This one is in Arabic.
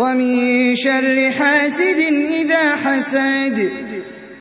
ومن شر حاسد إذا حسد.